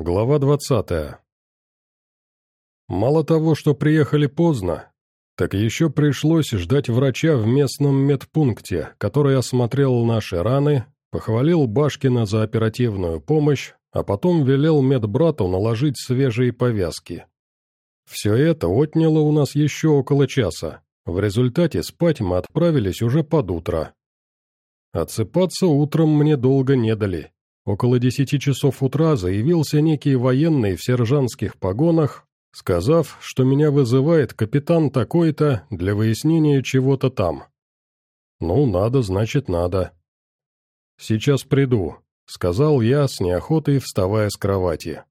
Глава двадцатая. Мало того, что приехали поздно, так еще пришлось ждать врача в местном медпункте, который осмотрел наши раны, похвалил Башкина за оперативную помощь, а потом велел медбрату наложить свежие повязки. Все это отняло у нас еще около часа. В результате спать мы отправились уже под утро. Отсыпаться утром мне долго не дали. Около десяти часов утра заявился некий военный в сержантских погонах, сказав, что меня вызывает капитан такой-то для выяснения чего-то там. «Ну, надо, значит, надо». «Сейчас приду», — сказал я с неохотой, вставая с кровати.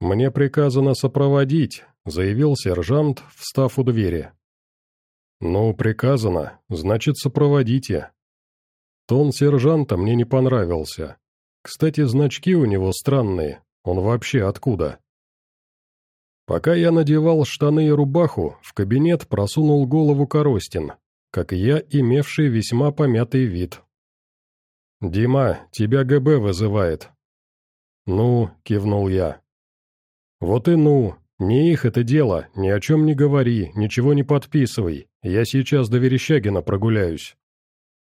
«Мне приказано сопроводить», — заявил сержант, встав у двери. «Ну, приказано, значит, сопроводите». Тон сержанта мне не понравился. Кстати, значки у него странные. Он вообще откуда? Пока я надевал штаны и рубаху, в кабинет просунул голову Коростин, как и я, имевший весьма помятый вид. «Дима, тебя ГБ вызывает». «Ну», — кивнул я. «Вот и ну, не их это дело, ни о чем не говори, ничего не подписывай, я сейчас до Верещагина прогуляюсь».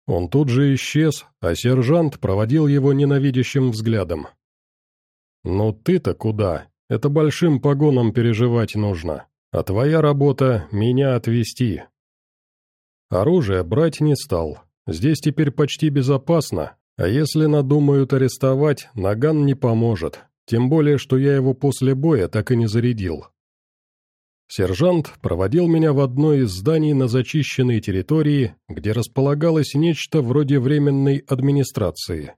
Он тут же исчез, а сержант проводил его ненавидящим взглядом. «Ну ты-то куда? Это большим погоном переживать нужно, а твоя работа — меня отвезти». Оружие брать не стал, здесь теперь почти безопасно, а если надумают арестовать, наган не поможет, тем более, что я его после боя так и не зарядил. Сержант проводил меня в одно из зданий на зачищенной территории, где располагалось нечто вроде временной администрации.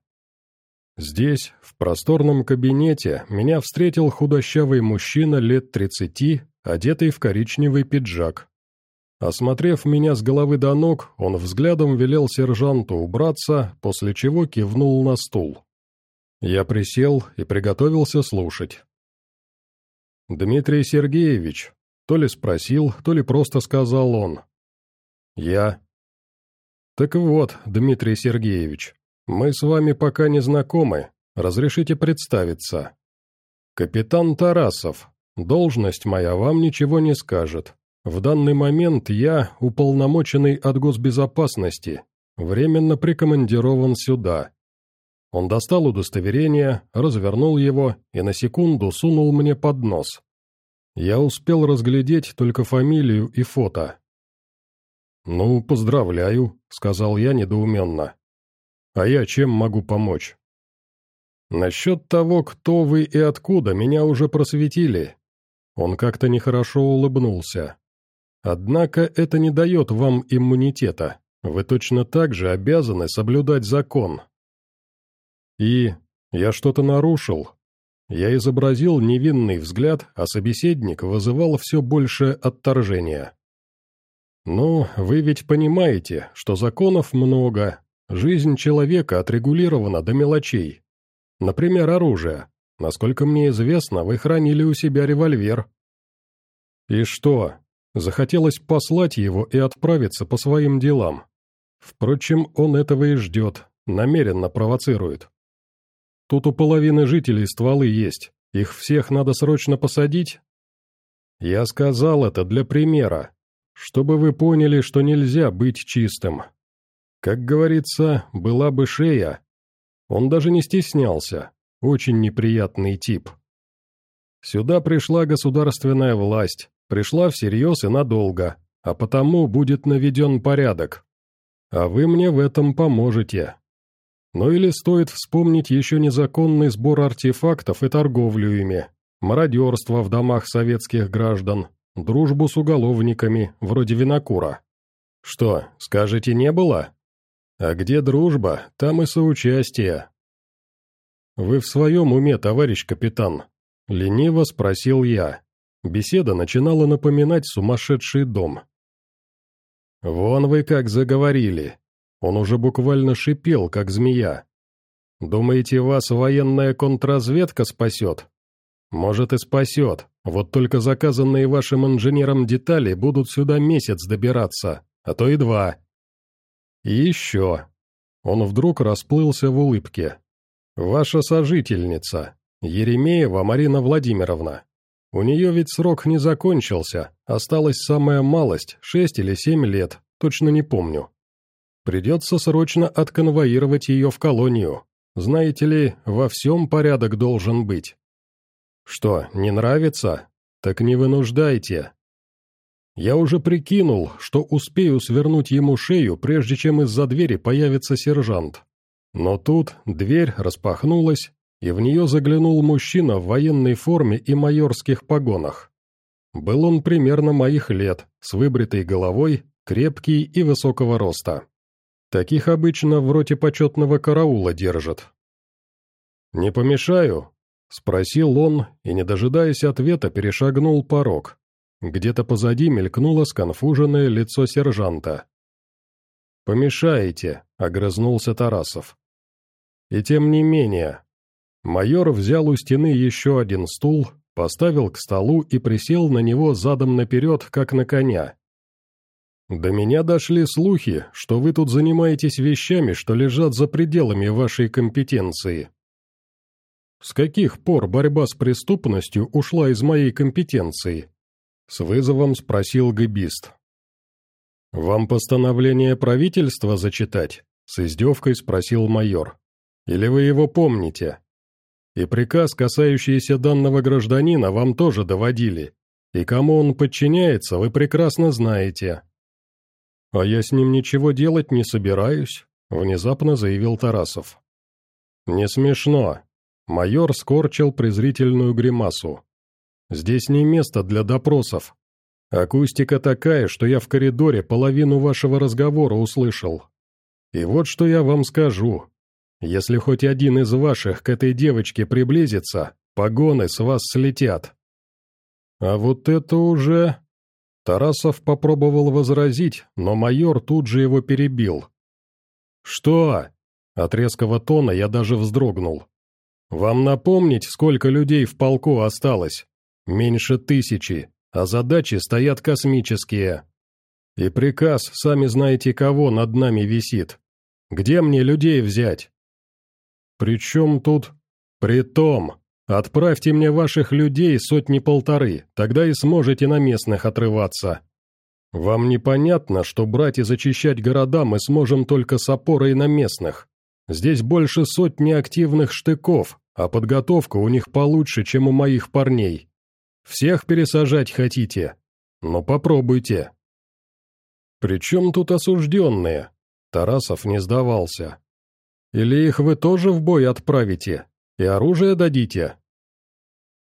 Здесь, в просторном кабинете, меня встретил худощавый мужчина лет тридцати, одетый в коричневый пиджак. Осмотрев меня с головы до ног, он взглядом велел сержанту убраться, после чего кивнул на стул. Я присел и приготовился слушать. «Дмитрий Сергеевич», то ли спросил, то ли просто сказал он. «Я». «Так вот, Дмитрий Сергеевич, мы с вами пока не знакомы. Разрешите представиться. Капитан Тарасов. Должность моя вам ничего не скажет. В данный момент я уполномоченный от госбезопасности, временно прикомандирован сюда». Он достал удостоверение, развернул его и на секунду сунул мне под нос. Я успел разглядеть только фамилию и фото. «Ну, поздравляю», — сказал я недоуменно. «А я чем могу помочь?» «Насчет того, кто вы и откуда, меня уже просветили». Он как-то нехорошо улыбнулся. «Однако это не дает вам иммунитета. Вы точно так же обязаны соблюдать закон». «И я что-то нарушил?» Я изобразил невинный взгляд, а собеседник вызывал все большее отторжение. «Ну, вы ведь понимаете, что законов много, жизнь человека отрегулирована до мелочей. Например, оружие. Насколько мне известно, вы хранили у себя револьвер». «И что?» Захотелось послать его и отправиться по своим делам. Впрочем, он этого и ждет, намеренно провоцирует. Тут у половины жителей стволы есть. Их всех надо срочно посадить? Я сказал это для примера, чтобы вы поняли, что нельзя быть чистым. Как говорится, была бы шея. Он даже не стеснялся. Очень неприятный тип. Сюда пришла государственная власть, пришла всерьез и надолго, а потому будет наведен порядок. А вы мне в этом поможете. Ну или стоит вспомнить еще незаконный сбор артефактов и торговлю ими, мародерство в домах советских граждан, дружбу с уголовниками, вроде Винокура. Что, скажете, не было? А где дружба, там и соучастие. Вы в своем уме, товарищ капитан? Лениво спросил я. Беседа начинала напоминать сумасшедший дом. «Вон вы как заговорили. Он уже буквально шипел, как змея. «Думаете, вас военная контрразведка спасет?» «Может и спасет, вот только заказанные вашим инженером детали будут сюда месяц добираться, а то и два». «И еще». Он вдруг расплылся в улыбке. «Ваша сожительница. Еремеева Марина Владимировна. У нее ведь срок не закончился, осталась самая малость, шесть или семь лет, точно не помню. Придется срочно отконвоировать ее в колонию. Знаете ли, во всем порядок должен быть. Что, не нравится? Так не вынуждайте. Я уже прикинул, что успею свернуть ему шею, прежде чем из-за двери появится сержант. Но тут дверь распахнулась, и в нее заглянул мужчина в военной форме и майорских погонах. Был он примерно моих лет, с выбритой головой, крепкий и высокого роста. Таких обычно в роте почетного караула держат. «Не помешаю?» — спросил он, и, не дожидаясь ответа, перешагнул порог. Где-то позади мелькнуло сконфуженное лицо сержанта. «Помешаете», — огрызнулся Тарасов. И тем не менее, Майор взял у стены еще один стул, поставил к столу и присел на него задом наперед, как на коня. «До меня дошли слухи, что вы тут занимаетесь вещами, что лежат за пределами вашей компетенции». «С каких пор борьба с преступностью ушла из моей компетенции?» С вызовом спросил гибист. «Вам постановление правительства зачитать?» С издевкой спросил майор. «Или вы его помните?» И приказ, касающийся данного гражданина, вам тоже доводили. И кому он подчиняется, вы прекрасно знаете. А я с ним ничего делать не собираюсь, внезапно заявил Тарасов. Не смешно. Майор скорчил презрительную гримасу. Здесь не место для допросов. Акустика такая, что я в коридоре половину вашего разговора услышал. И вот что я вам скажу. Если хоть один из ваших к этой девочке приблизится, погоны с вас слетят». «А вот это уже...» Тарасов попробовал возразить, но майор тут же его перебил. «Что?» От резкого тона я даже вздрогнул. «Вам напомнить, сколько людей в полку осталось? Меньше тысячи, а задачи стоят космические. И приказ, сами знаете кого, над нами висит. Где мне людей взять? «Причем тут...» «Притом, отправьте мне ваших людей сотни-полторы, тогда и сможете на местных отрываться. Вам непонятно, что брать и зачищать города мы сможем только с опорой на местных. Здесь больше сотни активных штыков, а подготовка у них получше, чем у моих парней. Всех пересажать хотите? Но попробуйте». «Причем тут осужденные?» Тарасов не сдавался. Или их вы тоже в бой отправите? И оружие дадите?»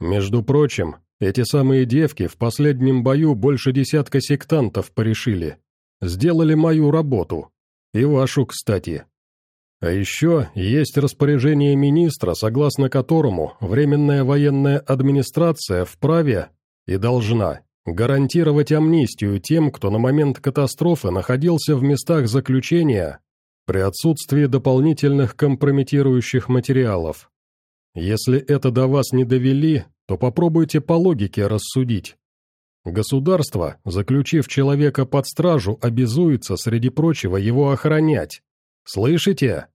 Между прочим, эти самые девки в последнем бою больше десятка сектантов порешили. Сделали мою работу. И вашу, кстати. А еще есть распоряжение министра, согласно которому Временная военная администрация вправе и должна гарантировать амнистию тем, кто на момент катастрофы находился в местах заключения при отсутствии дополнительных компрометирующих материалов. Если это до вас не довели, то попробуйте по логике рассудить. Государство, заключив человека под стражу, обязуется, среди прочего, его охранять. Слышите?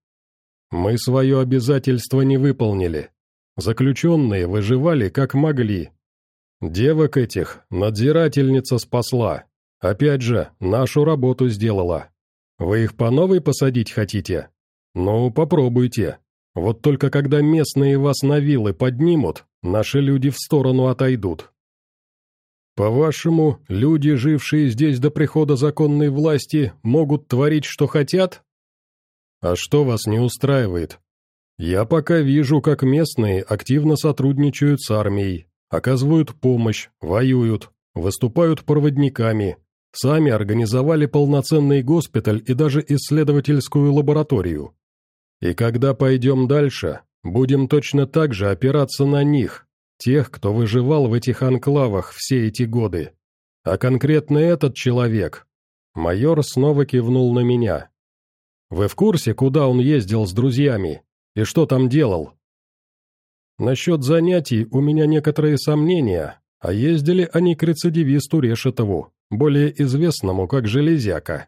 Мы свое обязательство не выполнили. Заключенные выживали как могли. Девок этих надзирательница спасла. Опять же, нашу работу сделала. Вы их по новой посадить хотите? Ну, попробуйте. Вот только когда местные вас на вилы поднимут, наши люди в сторону отойдут. По-вашему, люди, жившие здесь до прихода законной власти, могут творить, что хотят? А что вас не устраивает? Я пока вижу, как местные активно сотрудничают с армией, оказывают помощь, воюют, выступают проводниками, Сами организовали полноценный госпиталь и даже исследовательскую лабораторию. И когда пойдем дальше, будем точно так же опираться на них, тех, кто выживал в этих анклавах все эти годы. А конкретно этот человек. Майор снова кивнул на меня. Вы в курсе, куда он ездил с друзьями? И что там делал? Насчет занятий у меня некоторые сомнения, а ездили они к рецидивисту Решетову более известному как Железяка.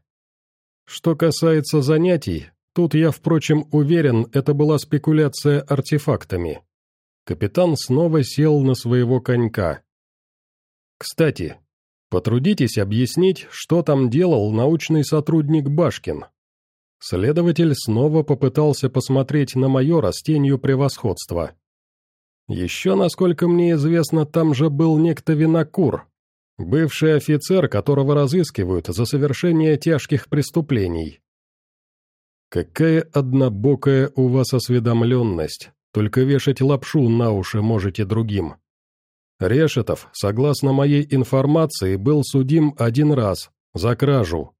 Что касается занятий, тут я, впрочем, уверен, это была спекуляция артефактами. Капитан снова сел на своего конька. «Кстати, потрудитесь объяснить, что там делал научный сотрудник Башкин». Следователь снова попытался посмотреть на майора с тенью превосходства. Еще, насколько мне известно, там же был некто Винокур, бывший офицер, которого разыскивают за совершение тяжких преступлений. Какая однобокая у вас осведомленность, только вешать лапшу на уши можете другим. Решетов, согласно моей информации, был судим один раз, за кражу.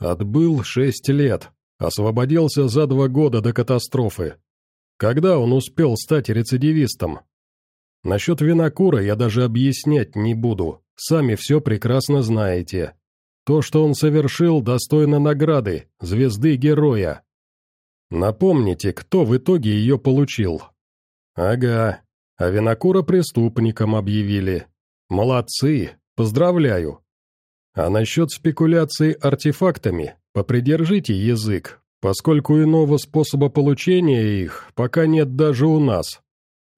Отбыл шесть лет, освободился за два года до катастрофы. Когда он успел стать рецидивистом? Насчет винокура я даже объяснять не буду, сами все прекрасно знаете. То, что он совершил, достойно награды, звезды героя. Напомните, кто в итоге ее получил? Ага, а винокура преступником объявили. Молодцы, поздравляю. А насчет спекуляции артефактами, попридержите язык, поскольку иного способа получения их пока нет даже у нас.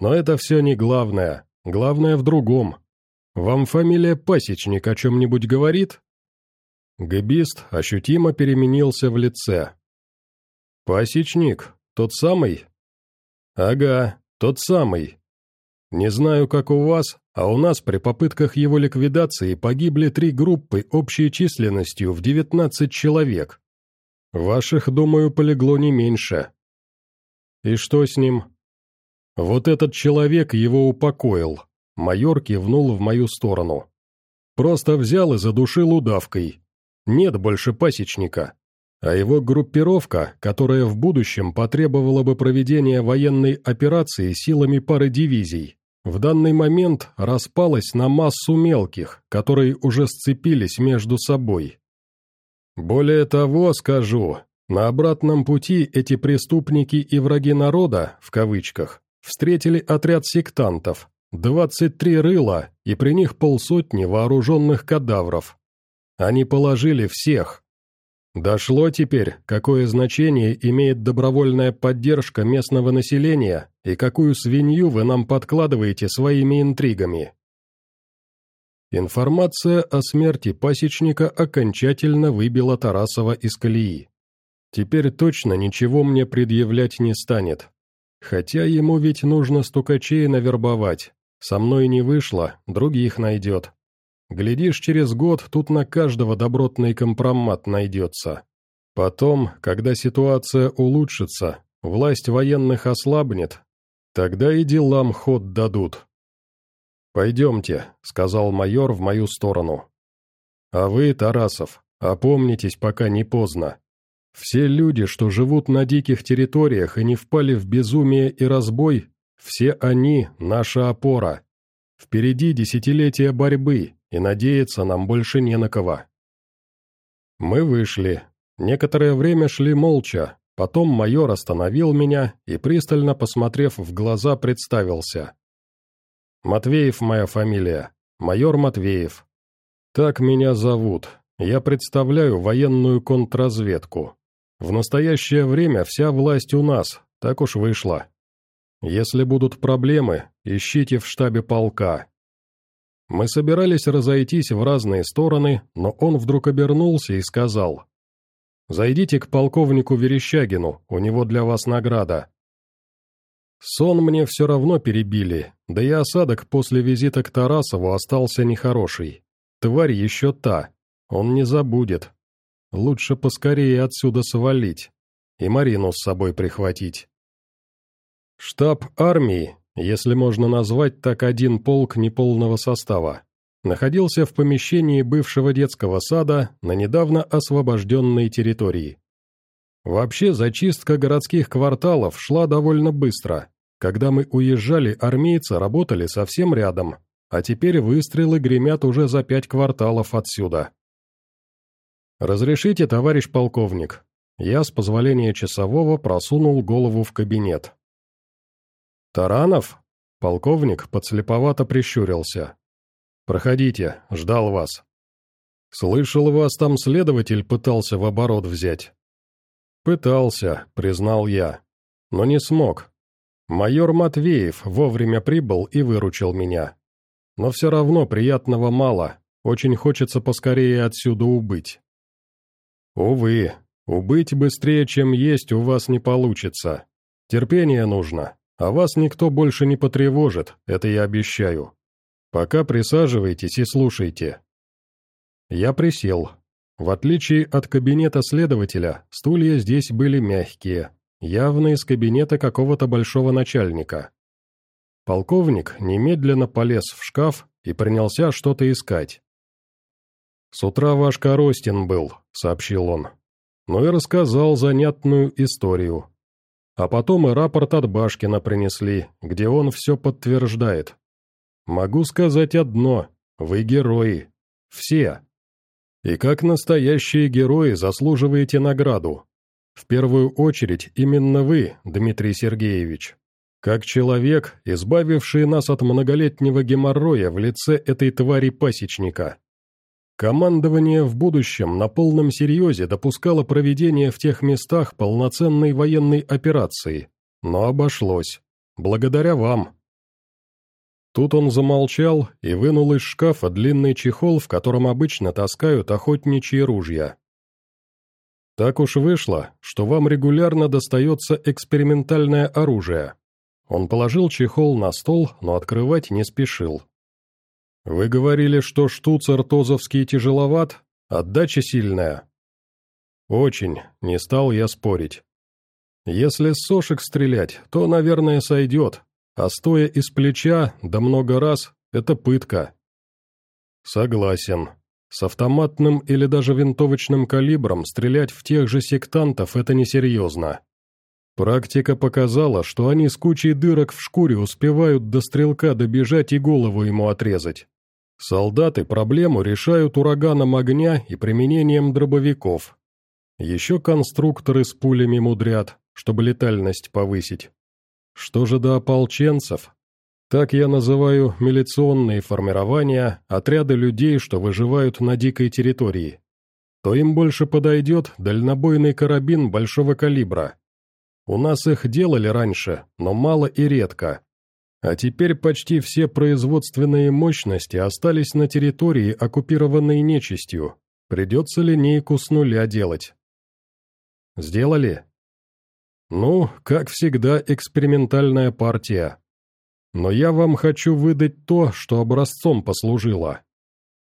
Но это все не главное, главное в другом. Вам фамилия Пасечник о чем-нибудь говорит?» Габист ощутимо переменился в лице. «Пасечник? Тот самый?» «Ага, тот самый. Не знаю, как у вас, а у нас при попытках его ликвидации погибли три группы общей численностью в 19 человек. Ваших, думаю, полегло не меньше. И что с ним? Вот этот человек его упокоил. Майор кивнул в мою сторону. Просто взял и задушил удавкой. Нет больше пасечника. А его группировка, которая в будущем потребовала бы проведения военной операции силами пары дивизий, в данный момент распалась на массу мелких, которые уже сцепились между собой. Более того, скажу, на обратном пути эти преступники и враги народа, в кавычках, встретили отряд сектантов, 23 рыла и при них полсотни вооруженных кадавров. Они положили всех, Дошло теперь, какое значение имеет добровольная поддержка местного населения и какую свинью вы нам подкладываете своими интригами. Информация о смерти пасечника окончательно выбила Тарасова из колеи. Теперь точно ничего мне предъявлять не станет. Хотя ему ведь нужно стукачей навербовать. Со мной не вышло, других найдет. Глядишь, через год тут на каждого добротный компромат найдется. Потом, когда ситуация улучшится, власть военных ослабнет, тогда и делам ход дадут. «Пойдемте», — сказал майор в мою сторону. «А вы, Тарасов, опомнитесь, пока не поздно. Все люди, что живут на диких территориях и не впали в безумие и разбой, все они — наша опора. Впереди десятилетия борьбы, и надеяться нам больше не на кого. Мы вышли. Некоторое время шли молча, потом майор остановил меня и, пристально посмотрев в глаза, представился. «Матвеев моя фамилия, майор Матвеев. Так меня зовут, я представляю военную контрразведку. В настоящее время вся власть у нас, так уж вышло. Если будут проблемы, ищите в штабе полка, мы собирались разойтись в разные стороны, но он вдруг обернулся и сказал. «Зайдите к полковнику Верещагину, у него для вас награда». Сон мне все равно перебили, да и осадок после визита к Тарасову остался нехороший. Тварь еще та, он не забудет. Лучше поскорее отсюда свалить и Марину с собой прихватить. Штаб армии если можно назвать так один полк неполного состава, находился в помещении бывшего детского сада на недавно освобожденной территории. Вообще зачистка городских кварталов шла довольно быстро. Когда мы уезжали, армейцы работали совсем рядом, а теперь выстрелы гремят уже за пять кварталов отсюда. «Разрешите, товарищ полковник?» Я, с позволения часового, просунул голову в кабинет. «Таранов?» Полковник подслеповато прищурился. «Проходите, ждал вас». «Слышал, вас там следователь пытался в оборот взять». «Пытался», — признал я. «Но не смог. Майор Матвеев вовремя прибыл и выручил меня. Но все равно приятного мало, очень хочется поскорее отсюда убыть. Увы, убыть быстрее, чем есть, у вас не получится. Терпение нужно, а вас никто больше не потревожит, это я обещаю. Пока присаживайтесь и слушайте. Я присел. В отличие от кабинета следователя, стулья здесь были мягкие, явно из кабинета какого-то большого начальника. Полковник немедленно полез в шкаф и принялся что-то искать. «С утра ваш Коростин был», — сообщил он. Ну и рассказал занятную историю. А потом и рапорт от Башкина принесли, где он все подтверждает. Могу сказать одно, вы герои. Все. И как настоящие герои заслуживаете награду. В первую очередь именно вы, Дмитрий Сергеевич. Как человек, избавивший нас от многолетнего геморроя в лице этой твари-пасечника. Командование в будущем на полном серьезе допускало проведение в тех местах полноценной военной операции, но обошлось. Благодаря вам. Тут он замолчал и вынул из шкафа длинный чехол, в котором обычно таскают охотничьи ружья. Так уж вышло, что вам регулярно достается экспериментальное оружие. Он положил чехол на стол, но открывать не спешил. «Вы говорили, что штуцер Тозовский тяжеловат? Отдача сильная?» «Очень», — не стал я спорить. «Если с сошек стрелять, то, наверное, сойдет, а стоя из плеча, да много раз, это пытка». «Согласен. С автоматным или даже винтовочным калибром стрелять в тех же сектантов – это несерьезно. Практика показала, что они с кучей дырок в шкуре успевают до стрелка добежать и голову ему отрезать. Солдаты проблему решают ураганом огня и применением дробовиков. Еще конструкторы с пулями мудрят, чтобы летальность повысить. Что же до ополченцев? Так я называю милиционные формирования, отряды людей, что выживают на дикой территории. То им больше подойдет дальнобойный карабин большого калибра. У нас их делали раньше, но мало и редко. А теперь почти все производственные мощности остались на территории, оккупированной нечистью. Придется линейку с нуля делать. Сделали? Ну, как всегда, экспериментальная партия. Но я вам хочу выдать то, что образцом послужило.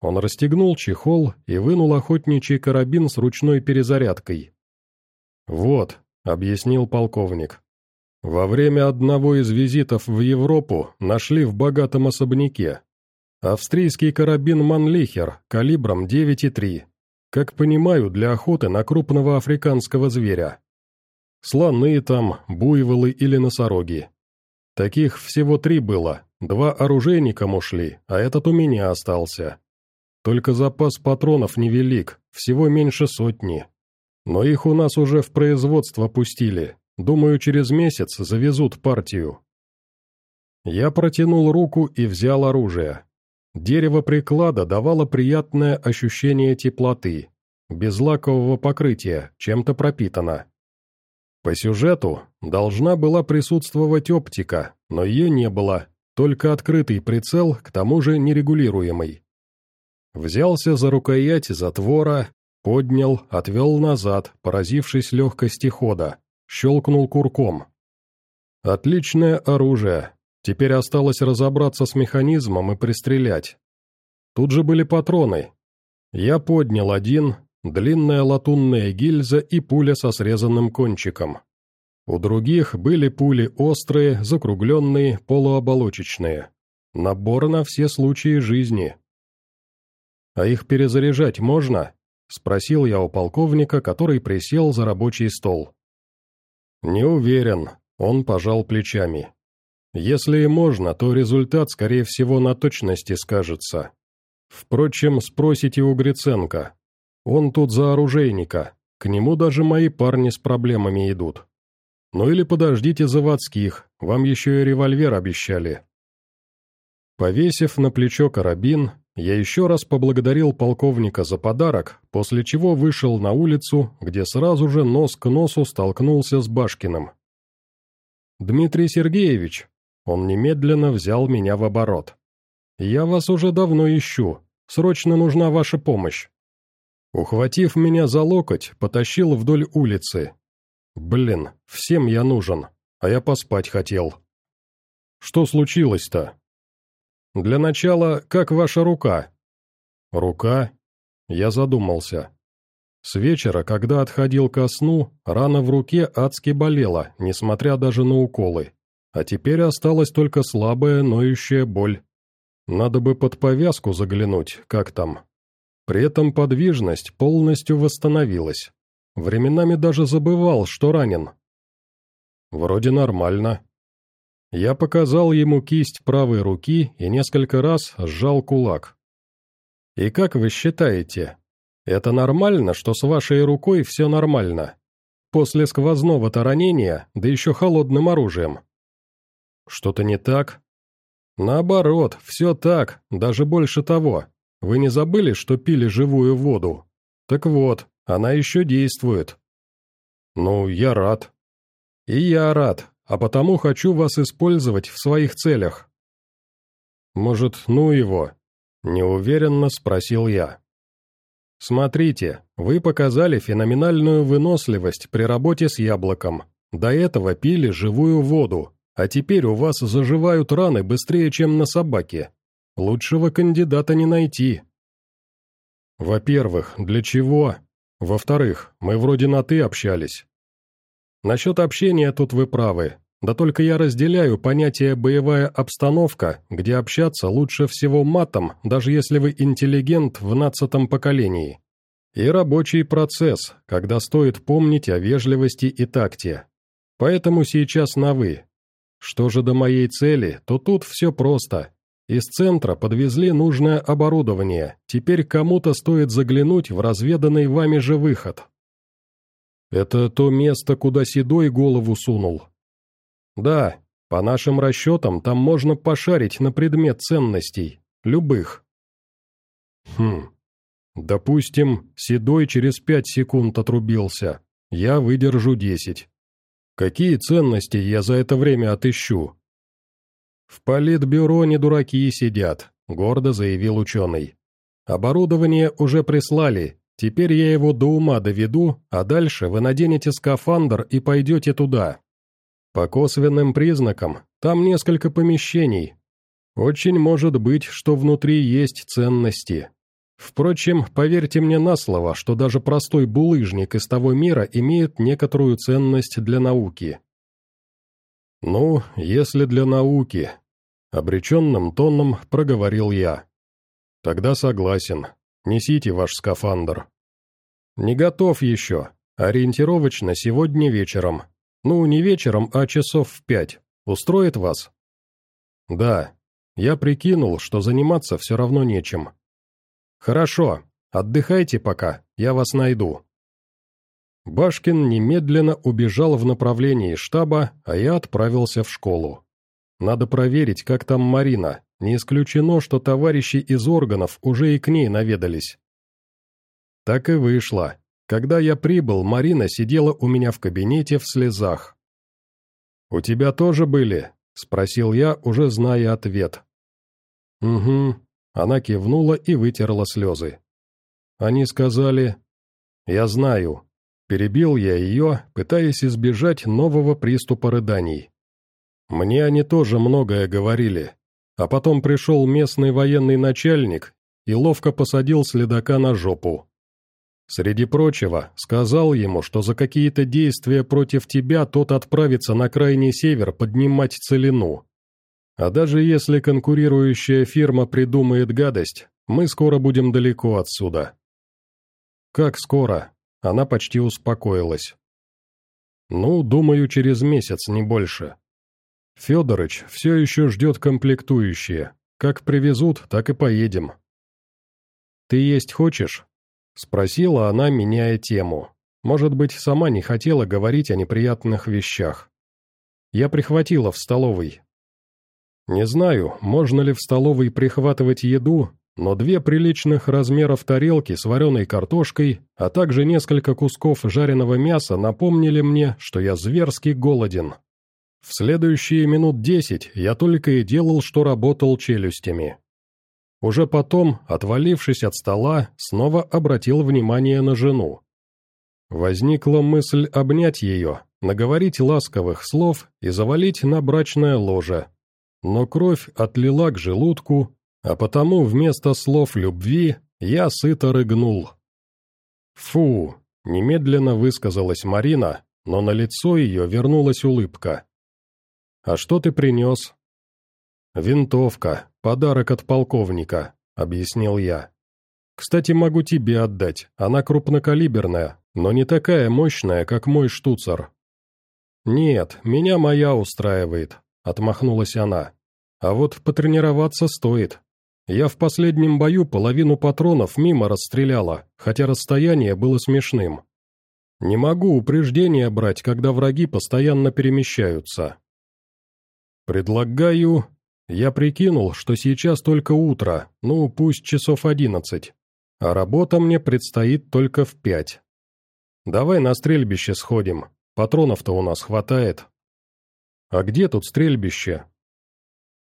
Он расстегнул чехол и вынул охотничий карабин с ручной перезарядкой. «Вот», — объяснил полковник, во время одного из визитов в Европу нашли в богатом особняке. Австрийский карабин «Манлихер» калибром 9,3. Как понимаю, для охоты на крупного африканского зверя. Слоны там, буйволы или носороги. Таких всего три было, два оружейникам ушли, а этот у меня остался. Только запас патронов невелик, всего меньше сотни. Но их у нас уже в производство пустили, Думаю, через месяц завезут партию. Я протянул руку и взял оружие. Дерево приклада давало приятное ощущение теплоты, без лакового покрытия, чем-то пропитано. По сюжету должна была присутствовать оптика, но ее не было, только открытый прицел, к тому же нерегулируемый. Взялся за рукоять затвора, поднял, отвел назад, поразившись легкости хода. Щелкнул курком. Отличное оружие. Теперь осталось разобраться с механизмом и пристрелять. Тут же были патроны. Я поднял один, длинная латунная гильза и пуля со срезанным кончиком. У других были пули острые, закругленные, полуоболочечные. Набор на все случаи жизни. «А их перезаряжать можно?» — спросил я у полковника, который присел за рабочий стол. «Не уверен», — он пожал плечами. «Если и можно, то результат, скорее всего, на точности скажется. Впрочем, спросите у Гриценко. Он тут за оружейника, к нему даже мои парни с проблемами идут. Ну или подождите заводских, вам еще и револьвер обещали». Повесив на плечо карабин, я еще раз поблагодарил полковника за подарок, после чего вышел на улицу, где сразу же нос к носу столкнулся с Башкиным. Дмитрий Сергеевич!» Он немедленно взял меня в оборот. «Я вас уже давно ищу. Срочно нужна ваша помощь». Ухватив меня за локоть, потащил вдоль улицы. «Блин, всем я нужен, а я поспать хотел». «Что случилось-то?» «Для начала, как ваша рука?» «Рука?» Я задумался. С вечера, когда отходил ко сну, рана в руке адски болела, несмотря даже на уколы. А теперь осталась только слабая, ноющая боль. Надо бы под повязку заглянуть, как там. При этом подвижность полностью восстановилась. Временами даже забывал, что ранен. Вроде нормально. Я показал ему кисть правой руки и несколько раз сжал кулак. «И как вы считаете, это нормально, что с вашей рукой все нормально? После сквозного-то ранения, да еще холодным оружием?» «Что-то не так?» «Наоборот, все так, даже больше того. Вы не забыли, что пили живую воду? Так вот, она еще действует». «Ну, я рад». «И я рад, а потому хочу вас использовать в своих целях». «Может, ну его?» – неуверенно спросил я. «Смотрите, вы показали феноменальную выносливость при работе с яблоком. До этого пили живую воду, а теперь у вас заживают раны быстрее, чем на собаке. Лучшего кандидата не найти». «Во-первых, для чего? Во-вторых, мы вроде на «ты» общались». Насчет общения тут вы правы, да только я разделяю понятие «боевая обстановка», где общаться лучше всего матом, даже если вы интеллигент в нацатом поколении. И рабочий процесс, когда стоит помнить о вежливости и такте. Поэтому сейчас на «вы». Что же до моей цели, то тут все просто. Из центра подвезли нужное оборудование, теперь кому-то стоит заглянуть в разведанный вами же выход. Это то место, куда Седой голову сунул, да, по нашим расчетам, там можно пошарить на предмет ценностей, любых. Хм, допустим, Седой через пять секунд отрубился, я выдержу десять. Какие ценности я за это время отыщу? В политбюро не дураки сидят, гордо заявил ученый. Оборудование уже прислали, теперь я его до ума доведу, а дальше вы наденете скафандр и пойдете туда. По косвенным признакам, там несколько помещений. Очень может быть, что внутри есть ценности. Впрочем, поверьте мне на слово, что даже простой булыжник из того мира имеет некоторую ценность для науки. «Ну, если для науки», — обреченным тоном проговорил я. «Тогда согласен. Несите ваш скафандр». «Не готов еще. Ориентировочно сегодня вечером. Ну, не вечером, а часов в пять. Устроит вас? Да. Я прикинул, что заниматься все равно нечем. Хорошо. Отдыхайте пока, я вас найду. Башкин немедленно убежал в направлении штаба, а я отправился в школу. Надо проверить, как там Марина. Не исключено, что товарищи из органов уже и к ней наведались. Так и вышло. Когда я прибыл, Марина сидела у меня в кабинете в слезах. «У тебя тоже были?» — спросил я, уже зная ответ. «Угу». Она кивнула и вытерла слезы. Они сказали... «Я знаю». Перебил я ее, пытаясь избежать нового приступа рыданий. Мне они тоже многое говорили. А потом пришел местный военный начальник и ловко посадил следака на жопу. Среди прочего, сказал ему, что за какие-то действия против тебя тот отправится на крайний север поднимать целину. А даже если конкурирующая фирма придумает гадость, мы скоро будем далеко отсюда. Как скоро? Она почти успокоилась. Ну, думаю, через месяц, не больше. Федорыч все еще ждет комплектующие. Как привезут, так и поедем. Ты есть хочешь? Спросила она, меняя тему. Может быть, сама не хотела говорить о неприятных вещах. Я прихватила в столовой. Не знаю, можно ли в столовой прихватывать еду, но две приличных размеров тарелки с вареной картошкой, а также несколько кусков жареного мяса напомнили мне, что я зверски голоден. В следующие минут десять я только и делал, что работал челюстями. Уже потом, отвалившись от стола, снова обратил внимание на жену. Возникла мысль обнять ее, наговорить ласковых слов и завалить на брачное ложе. Но кровь отлила к желудку, а потому вместо слов любви я сыто рыгнул. «Фу!» — немедленно высказалась Марина, но на лицо ее вернулась улыбка. «А что ты принес?» «Винтовка, подарок от полковника», — объяснил я. «Кстати, могу тебе отдать, она крупнокалиберная, но не такая мощная, как мой штуцер». «Нет, меня моя устраивает», — отмахнулась она. «А вот потренироваться стоит. Я в последнем бою половину патронов мимо расстреляла, хотя расстояние было смешным. Не могу упреждения брать, когда враги постоянно перемещаются». «Предлагаю я прикинул, что сейчас только утро, ну, пусть часов одиннадцать, а работа мне предстоит только в пять. Давай на стрельбище сходим, патронов-то у нас хватает. А где тут стрельбище?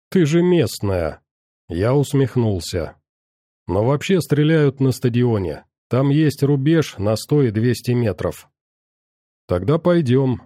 Ты же местная. Я усмехнулся. Но вообще стреляют на стадионе. Там есть рубеж на сто и двести метров. Тогда пойдем,